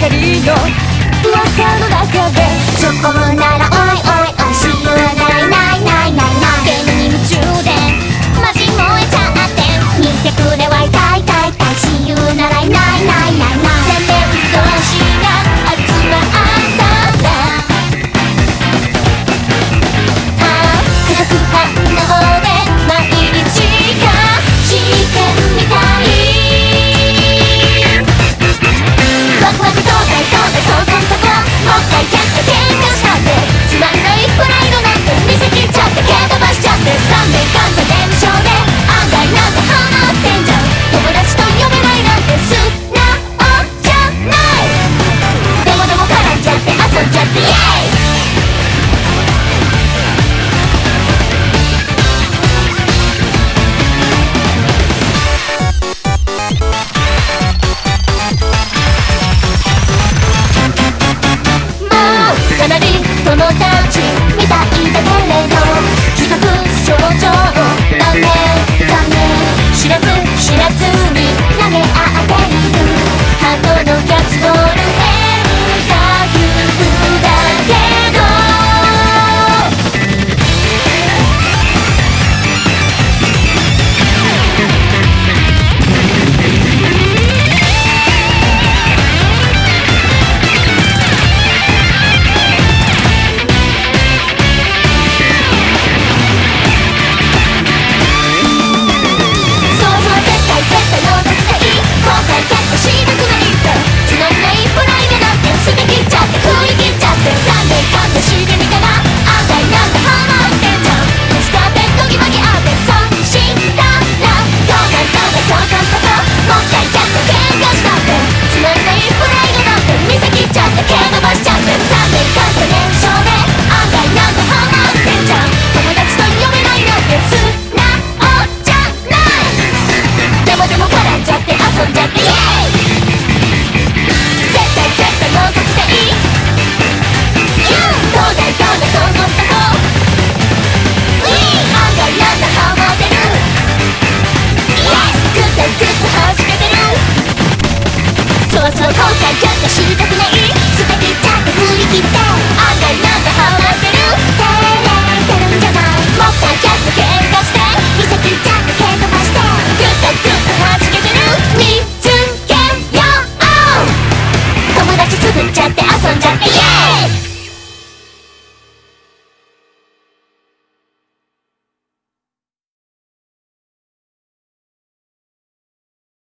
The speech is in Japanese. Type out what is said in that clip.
かりの噂の中で Yeah. だけしちゃって残念感謝燃焼で案外なんかハマってんじゃん友達と呼べないなんて素直じゃないでもでも絡んじゃって遊んじゃってイエイたいどうだいどうだその雑ーなんっるイけてるそそしたく